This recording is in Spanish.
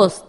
todos,